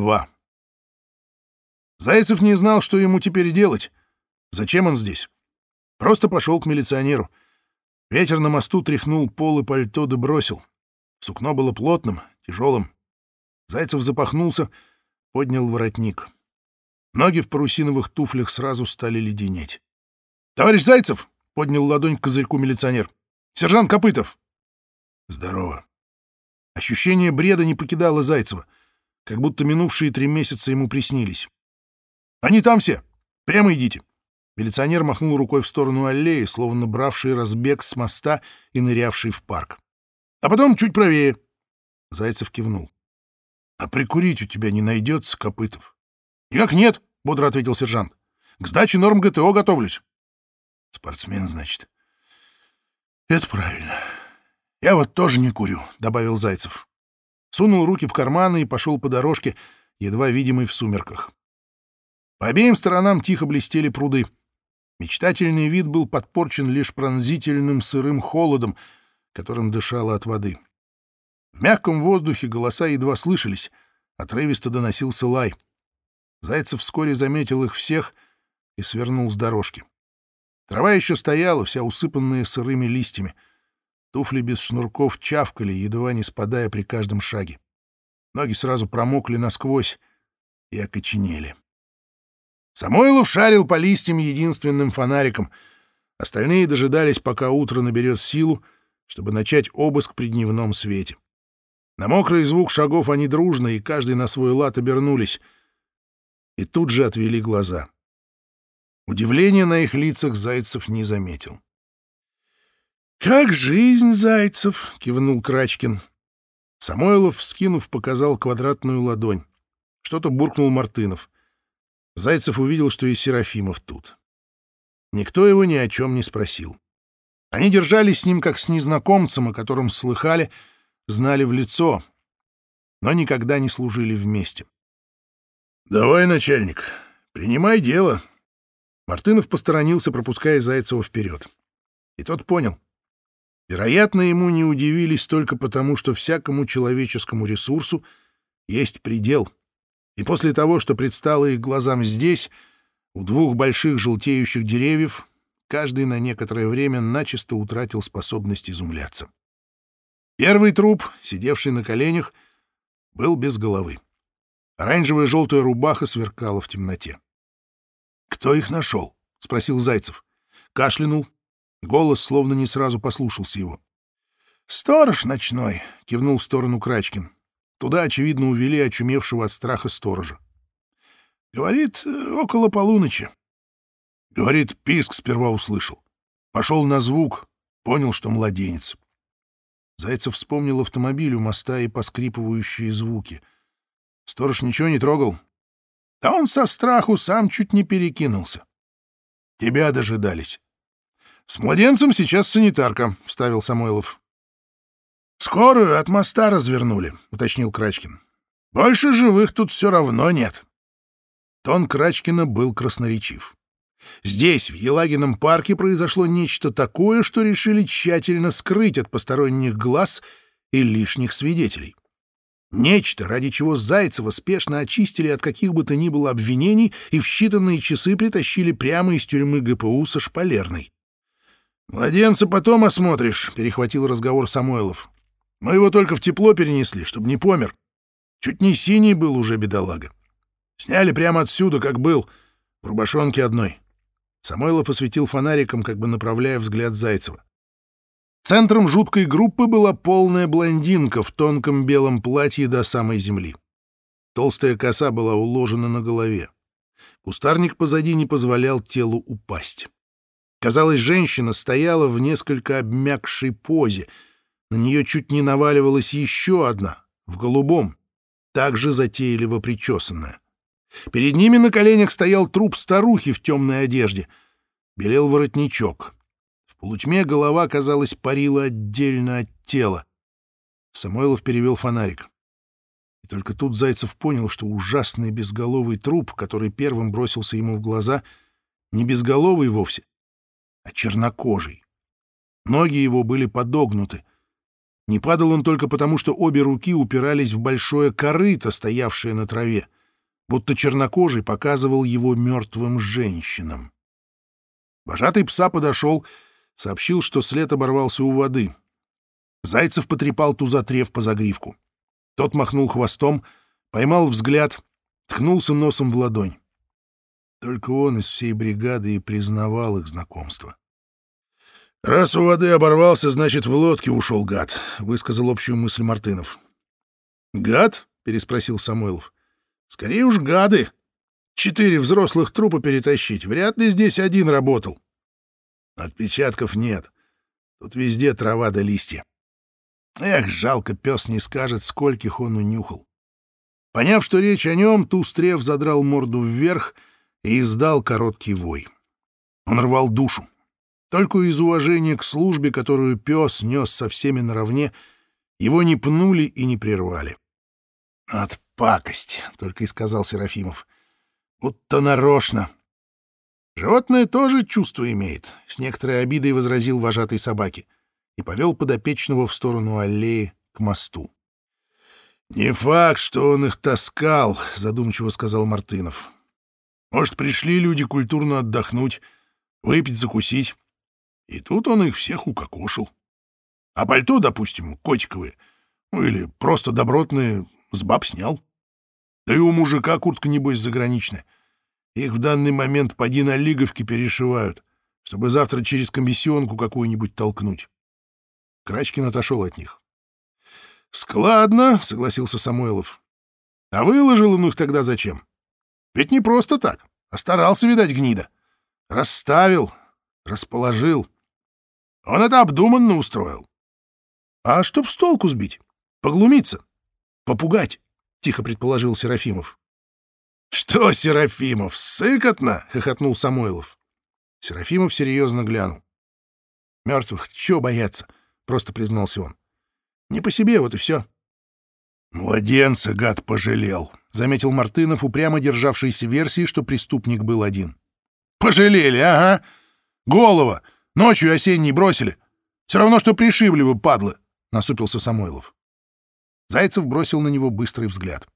Два. Зайцев не знал, что ему теперь делать. Зачем он здесь? Просто пошел к милиционеру. Ветер на мосту тряхнул пол и пальто да бросил. Сукно было плотным, тяжелым. Зайцев запахнулся, поднял воротник. Ноги в парусиновых туфлях сразу стали леденеть. «Товарищ Зайцев!» — поднял ладонь к козырьку милиционер. «Сержант Копытов!» «Здорово!» Ощущение бреда не покидало Зайцева, как будто минувшие три месяца ему приснились. «Они там все! Прямо идите!» Милиционер махнул рукой в сторону аллеи, словно бравший разбег с моста и нырявший в парк. «А потом чуть правее!» Зайцев кивнул. «А прикурить у тебя не найдется, Копытов?» «Никак нет!» — бодро ответил сержант. «К сдаче норм ГТО готовлюсь». «Спортсмен, значит?» «Это правильно. Я вот тоже не курю», — добавил Зайцев. Сунул руки в карманы и пошел по дорожке, едва видимой в сумерках. По обеим сторонам тихо блестели пруды. Мечтательный вид был подпорчен лишь пронзительным сырым холодом, которым дышало от воды. В мягком воздухе голоса едва слышались, отрывисто доносился лай. Зайцев вскоре заметил их всех и свернул с дорожки. Трава еще стояла, вся усыпанная сырыми листьями — Туфли без шнурков чавкали, едва не спадая при каждом шаге. Ноги сразу промокли насквозь и окоченели. Самойлов шарил по листьям единственным фонариком. Остальные дожидались, пока утро наберет силу, чтобы начать обыск при дневном свете. На мокрый звук шагов они дружно, и каждый на свой лад обернулись. И тут же отвели глаза. Удивления на их лицах Зайцев не заметил. «Как жизнь, Зайцев!» — кивнул Крачкин. Самойлов, вскинув, показал квадратную ладонь. Что-то буркнул Мартынов. Зайцев увидел, что и Серафимов тут. Никто его ни о чем не спросил. Они держались с ним как с незнакомцем, о котором слыхали, знали в лицо, но никогда не служили вместе. «Давай, начальник, принимай дело». Мартынов посторонился, пропуская Зайцева вперед. И тот понял — Вероятно, ему не удивились только потому, что всякому человеческому ресурсу есть предел. И после того, что предстало их глазам здесь, у двух больших желтеющих деревьев, каждый на некоторое время начисто утратил способность изумляться. Первый труп, сидевший на коленях, был без головы. Оранжевая желтая рубаха сверкала в темноте. «Кто их нашел?» — спросил Зайцев. Кашлянул, Голос словно не сразу послушался его. «Сторож ночной!» — кивнул в сторону Крачкин. Туда, очевидно, увели очумевшего от страха сторожа. «Говорит, около полуночи». Говорит, писк сперва услышал. Пошел на звук, понял, что младенец. Зайцев вспомнил автомобиль у моста и поскрипывающие звуки. Сторож ничего не трогал. Да он со страху сам чуть не перекинулся. Тебя дожидались. «С младенцем сейчас санитарка», — вставил Самойлов. «Скорую от моста развернули», — уточнил Крачкин. «Больше живых тут все равно нет». Тон Крачкина был красноречив. Здесь, в Елагином парке, произошло нечто такое, что решили тщательно скрыть от посторонних глаз и лишних свидетелей. Нечто, ради чего Зайцева спешно очистили от каких бы то ни было обвинений и в считанные часы притащили прямо из тюрьмы ГПУ со шпалерной. «Младенца потом осмотришь», — перехватил разговор Самойлов. «Мы его только в тепло перенесли, чтобы не помер. Чуть не синий был уже бедолага. Сняли прямо отсюда, как был, в рубашонке одной». Самойлов осветил фонариком, как бы направляя взгляд Зайцева. Центром жуткой группы была полная блондинка в тонком белом платье до самой земли. Толстая коса была уложена на голове. Кустарник позади не позволял телу упасть. Казалось, женщина стояла в несколько обмякшей позе. На нее чуть не наваливалась еще одна, в голубом, также затейливо причесанная. Перед ними на коленях стоял труп старухи в темной одежде. Белел воротничок. В полутьме голова, казалось, парила отдельно от тела. Самойлов перевел фонарик. И только тут Зайцев понял, что ужасный безголовый труп, который первым бросился ему в глаза, не безголовый вовсе, а чернокожий. Ноги его были подогнуты. Не падал он только потому, что обе руки упирались в большое корыто, стоявшее на траве, будто чернокожий показывал его мертвым женщинам. Вожатый пса подошел, сообщил, что след оборвался у воды. Зайцев потрепал тузатрев по загривку. Тот махнул хвостом, поймал взгляд, ткнулся носом в ладонь. Только он из всей бригады и признавал их знакомство. «Раз у воды оборвался, значит, в лодке ушел гад», — высказал общую мысль Мартынов. «Гад?» — переспросил Самойлов. «Скорее уж гады. Четыре взрослых трупа перетащить. Вряд ли здесь один работал». «Отпечатков нет. Тут везде трава да листья. Эх, жалко, пес не скажет, скольких он унюхал». Поняв, что речь о нем, Тустрев задрал морду вверх и издал короткий вой. Он рвал душу. Только из уважения к службе, которую пес нес со всеми наравне, его не пнули и не прервали. «От пакость», — только и сказал Серафимов. «Будто нарочно». «Животное тоже чувство имеет», — с некоторой обидой возразил вожатый собаки и повел подопечного в сторону аллеи к мосту. «Не факт, что он их таскал», — задумчиво сказал Мартынов. «Может, пришли люди культурно отдохнуть, выпить, закусить. И тут он их всех укокошил. А пальто, допустим, котиковые, ну или просто добротные, с баб снял. Да и у мужика куртка, небось, заграничная. Их в данный момент поди на лиговке перешивают, чтобы завтра через комиссионку какую-нибудь толкнуть. Крачкин отошел от них. «Складно», — согласился Самойлов. «А выложил он их тогда зачем? Ведь не просто так, а старался, видать, гнида. Расставил, расположил. Он это обдуманно устроил. А чтоб с толку сбить, поглумиться, попугать, — тихо предположил Серафимов. — Что, Серафимов, сыкотно? — хохотнул Самойлов. Серафимов серьезно глянул. — Мертвых чего бояться? — просто признался он. — Не по себе, вот и все. — Младенца, гад, пожалел, — заметил Мартынов, упрямо державшийся версии, что преступник был один. — Пожалели, ага. Голова! Ночью осенней бросили. Все равно, что пришибли вы, падлы, — насупился Самойлов. Зайцев бросил на него быстрый взгляд.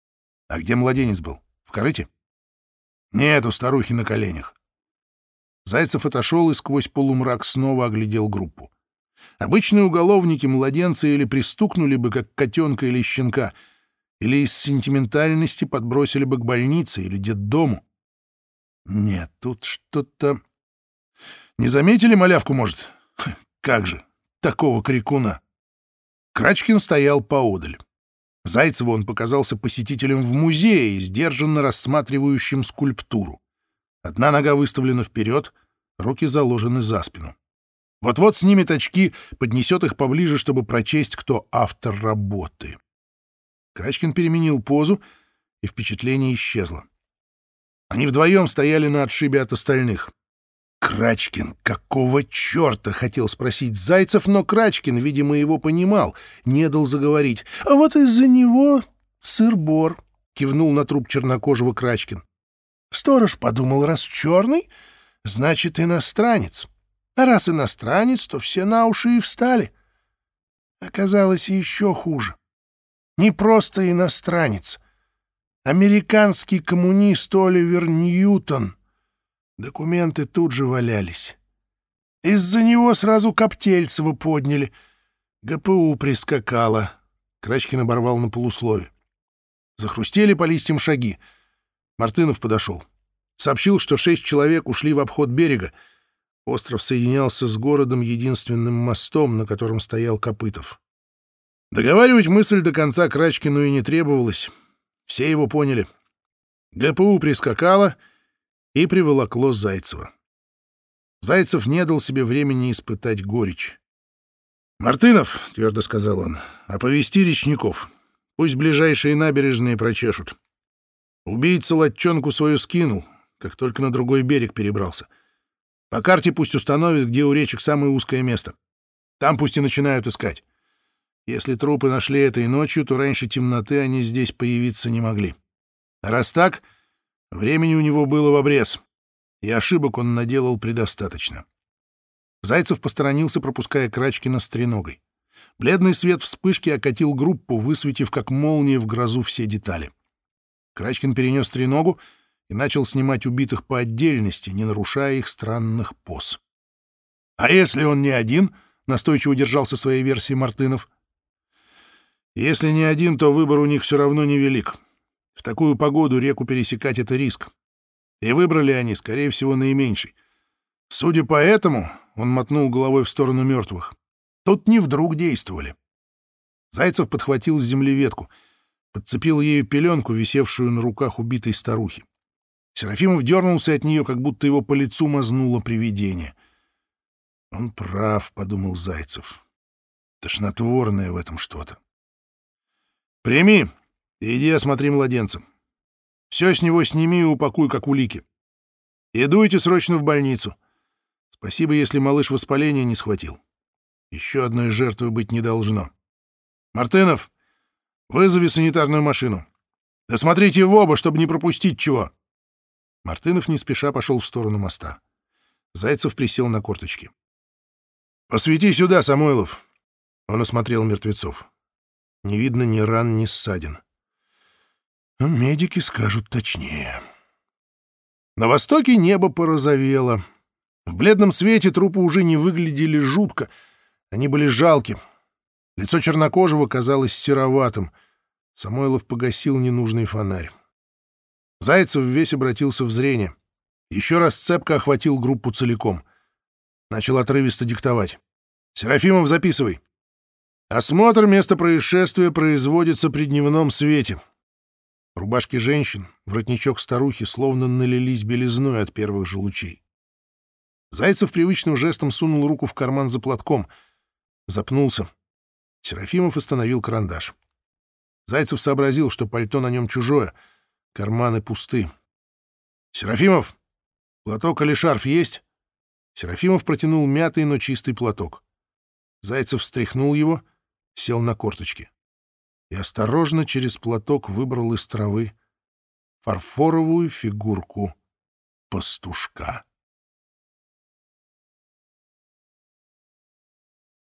— А где младенец был? В корыте? — Нет, у старухи на коленях. Зайцев отошел и сквозь полумрак снова оглядел группу. Обычные уголовники младенца или пристукнули бы, как котенка или щенка, или из сентиментальности подбросили бы к больнице или детдому. Нет, тут что-то... Не заметили малявку, может? Как же, такого крикуна. Крачкин стоял поодаль. Зайцеву он показался посетителем в музее, сдержанно рассматривающим скульптуру. Одна нога выставлена вперед, руки заложены за спину. Вот-вот снимет очки, поднесет их поближе, чтобы прочесть, кто автор работы. Крачкин переменил позу, и впечатление исчезло. Они вдвоем стояли на отшибе от остальных. Крачкин, какого черта, хотел спросить Зайцев, но Крачкин, видимо, его понимал, не дал заговорить. А вот из-за него сыр-бор, кивнул на труп чернокожего Крачкин. Сторож подумал, раз черный, значит, иностранец. А раз иностранец, то все на уши и встали. Оказалось еще хуже. Не просто иностранец. Американский коммунист Оливер Ньютон — Документы тут же валялись. Из-за него сразу Коптельцева подняли. ГПУ прискакала. Крачкин оборвал на полуслове. Захрустели по листьям шаги. Мартынов подошел. Сообщил, что шесть человек ушли в обход берега. Остров соединялся с городом единственным мостом, на котором стоял Копытов. Договаривать мысль до конца Крачкину и не требовалось. Все его поняли. ГПУ прискакала — и приволокло Зайцева. Зайцев не дал себе времени испытать горечь. «Мартынов», — твердо сказал он, — «оповести речников. Пусть ближайшие набережные прочешут. Убийца латчонку свою скинул, как только на другой берег перебрался. По карте пусть установит, где у речек самое узкое место. Там пусть и начинают искать. Если трупы нашли этой ночью, то раньше темноты они здесь появиться не могли. Раз так, Времени у него было в обрез, и ошибок он наделал предостаточно. Зайцев посторонился, пропуская Крачкина с треногой. Бледный свет вспышки окатил группу, высветив как молния в грозу все детали. Крачкин перенес треногу и начал снимать убитых по отдельности, не нарушая их странных поз. «А если он не один?» — настойчиво держался своей версии Мартынов. «Если не один, то выбор у них все равно невелик. В такую погоду реку пересекать — это риск. И выбрали они, скорее всего, наименьший. Судя по этому, — он мотнул головой в сторону мертвых, — тут не вдруг действовали. Зайцев подхватил с земли ветку, подцепил ею пеленку, висевшую на руках убитой старухи. Серафимов дернулся от нее, как будто его по лицу мазнуло привидение. «Он прав», — подумал Зайцев. «Тошнотворное в этом что-то». «Прими и иди осмотри младенца. Все с него сними и упакуй, как улики. И срочно в больницу. Спасибо, если малыш воспаления не схватил. Еще одной жертвы быть не должно. Мартынов, вызови санитарную машину. Да смотрите в оба, чтобы не пропустить чего». Мартынов не спеша пошел в сторону моста. Зайцев присел на корточки. «Посвети сюда, Самойлов!» Он осмотрел мертвецов. Не видно ни ран, ни ссадин. Медики скажут точнее. На востоке небо порозовело. В бледном свете трупы уже не выглядели жутко. Они были жалки. Лицо чернокожего казалось сероватым. Самойлов погасил ненужный фонарь. Зайцев весь обратился в зрение. Еще раз цепко охватил группу целиком. Начал отрывисто диктовать. «Серафимов, записывай. Осмотр места происшествия производится при дневном свете. Рубашки женщин, воротничок старухи словно налились белизной от первых же лучей. Зайцев привычным жестом сунул руку в карман за платком. Запнулся. Серафимов остановил карандаш. Зайцев сообразил, что пальто на нем чужое — Карманы пусты. «Серафимов, платок или шарф есть?» Серафимов протянул мятый, но чистый платок. Зайцев встряхнул его, сел на корточки и осторожно через платок выбрал из травы фарфоровую фигурку пастушка.